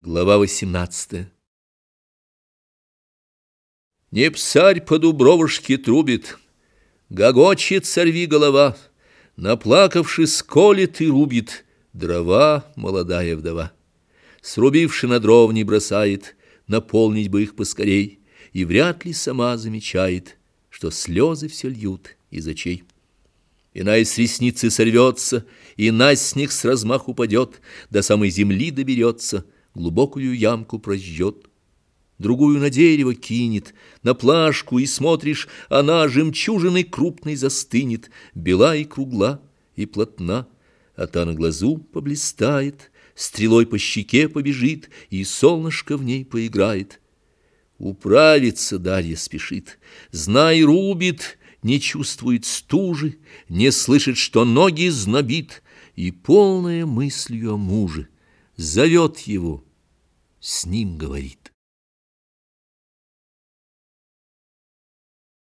Глава 18 Не псарь по дубровушке трубит, Гогочет сорви голова, Наплакавшись, колет и рубит Дрова молодая вдова. Срубивши на дровни бросает, Наполнить бы их поскорей, И вряд ли сама замечает, Что слезы все льют из очей. Иная с ресницы сорвется, И на с них с размаху упадет, До самой земли доберется — глубокую ямку прожжет. Другую на дерево кинет, на плашку, и смотришь, она жемчужиной крупной застынет, бела и кругла, и плотна, а та на глазу поблистает, стрелой по щеке побежит, и солнышко в ней поиграет. Управиться Дарья спешит, знай, рубит, не чувствует стужи, не слышит, что ноги знобит, и полная мыслью о муже зовет его — с ним говорит.